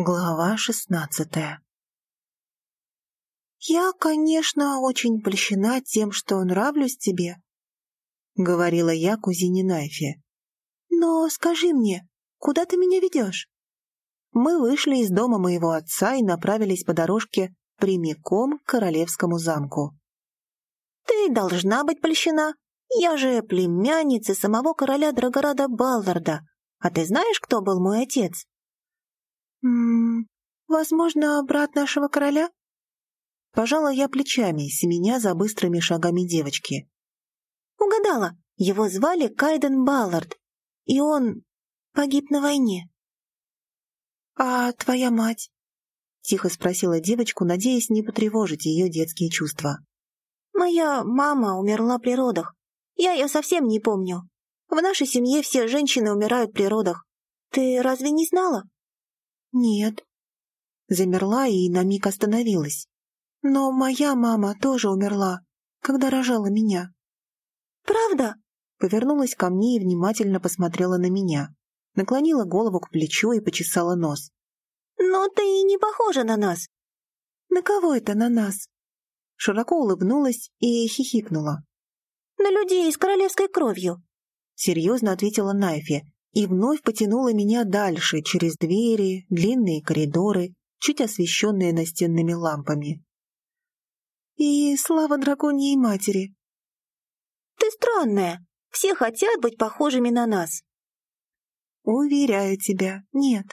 Глава шестнадцатая «Я, конечно, очень польщена тем, что нравлюсь тебе», — говорила я кузине Найфе. «Но скажи мне, куда ты меня ведешь?» Мы вышли из дома моего отца и направились по дорожке прямиком к королевскому замку. «Ты должна быть польщена. Я же племянница самого короля Драгорада Балларда. А ты знаешь, кто был мой отец?» «М возможно, брат нашего короля?» Пожала я плечами, семеня за быстрыми шагами девочки. «Угадала. Его звали Кайден Баллард, и он погиб на войне». «А твоя мать?» — тихо спросила девочку, надеясь не потревожить ее детские чувства. «Моя мама умерла при родах. Я ее совсем не помню. В нашей семье все женщины умирают при родах. Ты разве не знала?» «Нет». Замерла и на миг остановилась. «Но моя мама тоже умерла, когда рожала меня». «Правда?» Повернулась ко мне и внимательно посмотрела на меня. Наклонила голову к плечу и почесала нос. «Но ты и не похожа на нас». «На кого это на нас?» Широко улыбнулась и хихикнула. «На людей с королевской кровью», — серьезно ответила Найфи, и вновь потянула меня дальше, через двери, длинные коридоры, чуть освещенные настенными лампами. И слава драконьей матери! Ты странная. Все хотят быть похожими на нас. Уверяю тебя, нет.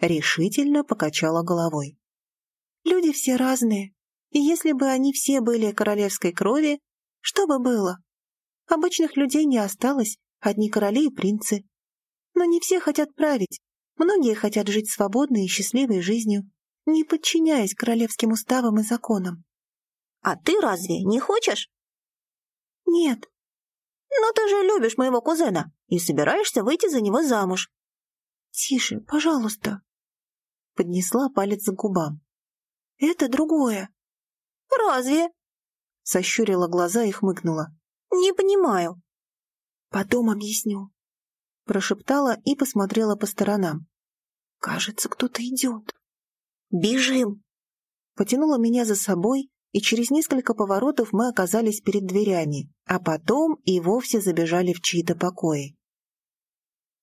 Решительно покачала головой. Люди все разные, и если бы они все были королевской крови, что бы было? Обычных людей не осталось, одни короли и принцы. Но не все хотят править. Многие хотят жить свободной и счастливой жизнью, не подчиняясь королевским уставам и законам. А ты разве не хочешь? Нет. Но ты же любишь моего кузена и собираешься выйти за него замуж. Тише, пожалуйста. Поднесла палец к губам. Это другое. Разве? Сощурила глаза и хмыкнула. Не понимаю. Потом объясню прошептала и посмотрела по сторонам. «Кажется, кто-то идет». «Бежим!» Потянула меня за собой, и через несколько поворотов мы оказались перед дверями, а потом и вовсе забежали в чьи-то покои.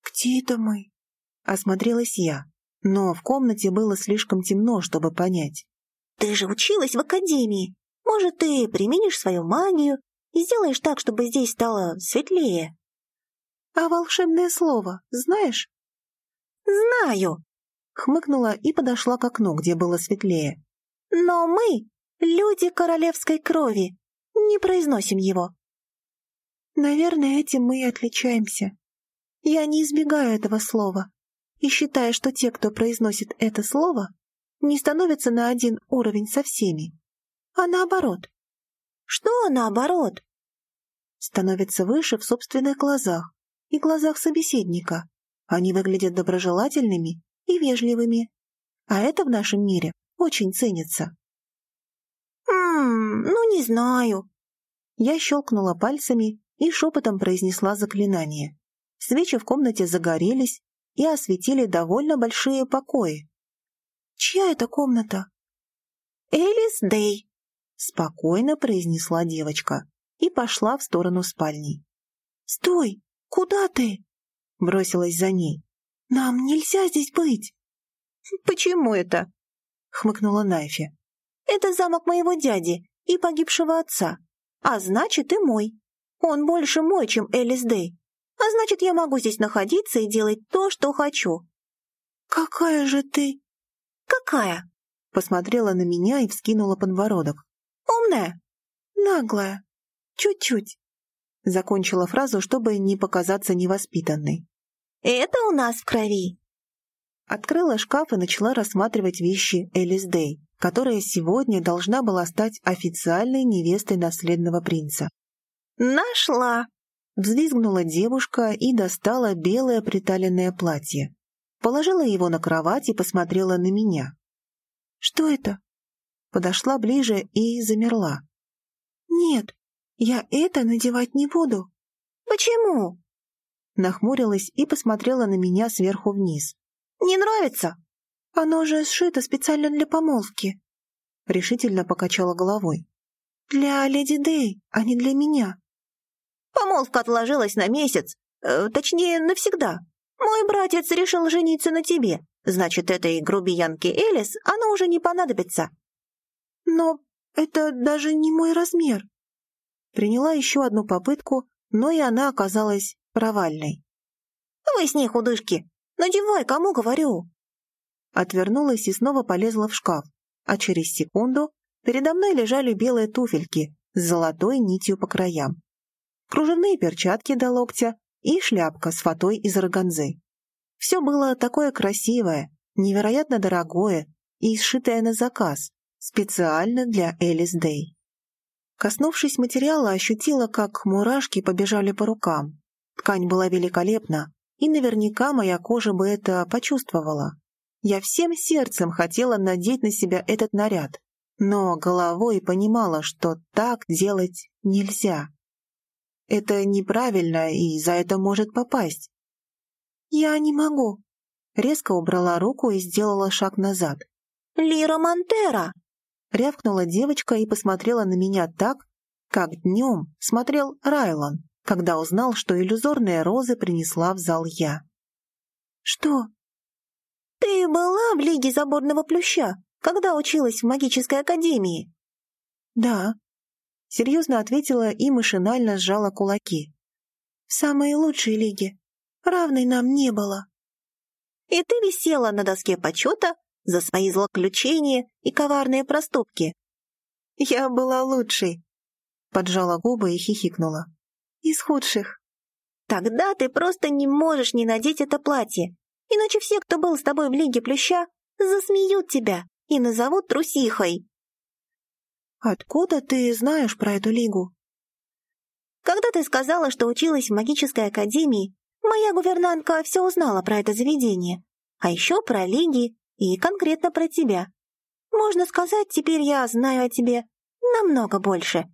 «Где это мы?» — осмотрелась я, но в комнате было слишком темно, чтобы понять. «Ты же училась в академии. Может, ты применишь свою магию и сделаешь так, чтобы здесь стало светлее?» «А волшебное слово знаешь?» «Знаю!» — хмыкнула и подошла к окну, где было светлее. «Но мы, люди королевской крови, не произносим его». «Наверное, этим мы и отличаемся. Я не избегаю этого слова и считаю, что те, кто произносит это слово, не становятся на один уровень со всеми, а наоборот». «Что наоборот?» становятся выше в собственных глазах, и глазах собеседника. Они выглядят доброжелательными и вежливыми. А это в нашем мире очень ценится. «Ммм, ну не знаю». Я щелкнула пальцами и шепотом произнесла заклинание. Свечи в комнате загорелись и осветили довольно большие покои. «Чья это комната?» «Элис Дэй», — спокойно произнесла девочка и пошла в сторону спальни. «Стой! «Куда ты?» — бросилась за ней. «Нам нельзя здесь быть!» «Почему это?» — хмыкнула Найфи. «Это замок моего дяди и погибшего отца, а значит и мой. Он больше мой, чем Элис Дэй, а значит, я могу здесь находиться и делать то, что хочу». «Какая же ты?» «Какая?» — посмотрела на меня и вскинула подбородок. «Умная?» «Наглая. Чуть-чуть». Закончила фразу, чтобы не показаться невоспитанной. «Это у нас в крови!» Открыла шкаф и начала рассматривать вещи Элис Дэй, которая сегодня должна была стать официальной невестой наследного принца. «Нашла!» Взвизгнула девушка и достала белое приталенное платье. Положила его на кровать и посмотрела на меня. «Что это?» Подошла ближе и замерла. «Нет, я это надевать не буду. Почему? Нахмурилась и посмотрела на меня сверху вниз. Не нравится? Оно же сшито специально для помолвки. Решительно покачала головой. Для леди Дэй, а не для меня. Помолвка отложилась на месяц, э, точнее, навсегда. Мой братец решил жениться на тебе. Значит, этой грубиянке Элис она уже не понадобится. Но это даже не мой размер. Приняла еще одну попытку, но и она оказалась провальной. Вы с ней худышки. Надевай, кому говорю. Отвернулась и снова полезла в шкаф, а через секунду передо мной лежали белые туфельки с золотой нитью по краям, кружевные перчатки до локтя и шляпка с фатой из органзы. Все было такое красивое, невероятно дорогое и сшитое на заказ, специально для Элис Дэй. Коснувшись материала, ощутила, как мурашки побежали по рукам. Ткань была великолепна, и наверняка моя кожа бы это почувствовала. Я всем сердцем хотела надеть на себя этот наряд, но головой понимала, что так делать нельзя. Это неправильно, и за это может попасть. «Я не могу», — резко убрала руку и сделала шаг назад. «Лира Монтера!» — рявкнула девочка и посмотрела на меня так, как днем смотрел Райлан, когда узнал, что иллюзорные розы принесла в зал я. «Что?» «Ты была в Лиге Заборного Плюща, когда училась в магической академии?» «Да», — серьезно ответила и машинально сжала кулаки. «В самой лучшей лиге. Равной нам не было». «И ты висела на доске почета за свои злоключения и коварные проступки?» «Я была лучшей», — поджала губы и хихикнула. «Из худших». «Тогда ты просто не можешь не надеть это платье. Иначе все, кто был с тобой в Лиге Плюща, засмеют тебя и назовут трусихой. Откуда ты знаешь про эту лигу? Когда ты сказала, что училась в магической академии, моя гувернантка все узнала про это заведение, а еще про лиги и конкретно про тебя. Можно сказать, теперь я знаю о тебе намного больше.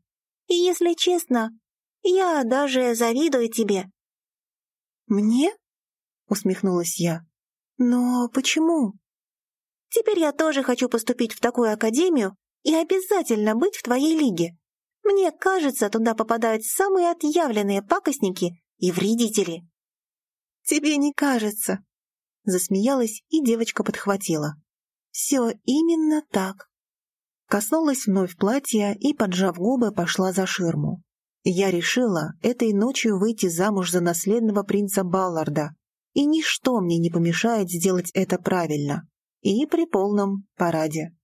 И если честно, я даже завидую тебе. Мне? Усмехнулась я. «Но почему?» «Теперь я тоже хочу поступить в такую академию и обязательно быть в твоей лиге. Мне кажется, туда попадают самые отъявленные пакостники и вредители». «Тебе не кажется», — засмеялась, и девочка подхватила. «Все именно так». Коснулась вновь платья и, поджав губы, пошла за ширму. Я решила этой ночью выйти замуж за наследного принца Балларда, и ничто мне не помешает сделать это правильно и при полном параде.